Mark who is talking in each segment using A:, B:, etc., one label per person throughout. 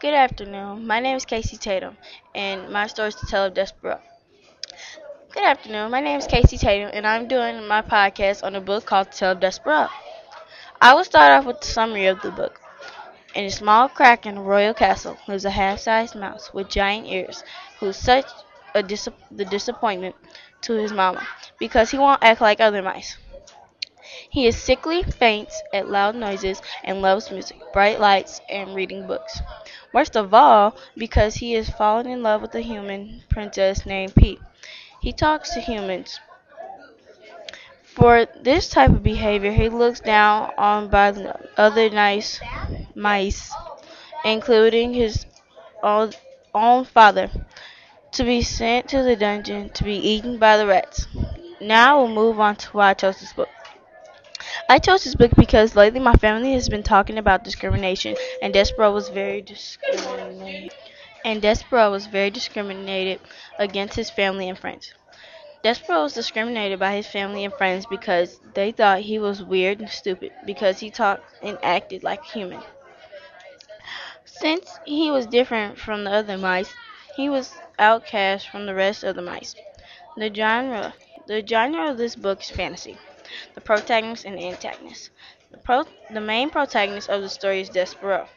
A: Good afternoon. My name is Kacey Tatum, and my story is to tell of Despereaux. Good afternoon. My name is Kacey Tatum, and I'm doing my podcast on a book called Tale of Despereaux. I will start off with the summary of the book. In a small crack in a royal castle lives a half-sized mouse with giant ears, who's such a dis- the disappointment to his mama because he won't act like other mice. He is sickly, faints at loud noises, and loves music, bright lights, and reading books. Worst of all, because he has fallen in love with a human princess named Pete. He talks to humans. For this type of behavior, he looks down on by the other nice mice, including his own, own father, to be sent to the dungeon to be eaten by the rats. Now we'll move on to why I chose this book. I chose this book because lately my family has been talking about discrimination, and Despereaux was very discriminated. And was very discriminated against his family and friends. Despereaux was discriminated by his family and friends because they thought he was weird and stupid because he talked and acted like a human. Since he was different from the other mice, he was outcast from the rest of the mice. The genre the genre of this book is fantasy the protagonist and antagonist. The, pro- the main protagonist of the story is Despereaux.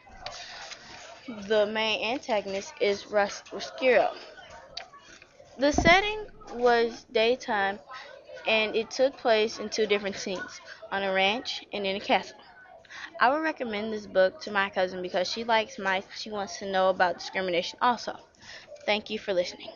A: The main antagonist is Rus-. The setting was daytime and it took place in two different scenes on a ranch and in a castle. I would recommend this book to my cousin because she likes mice. She wants to know about discrimination also. Thank you for listening.